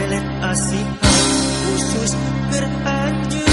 Belet asih khusus beranjur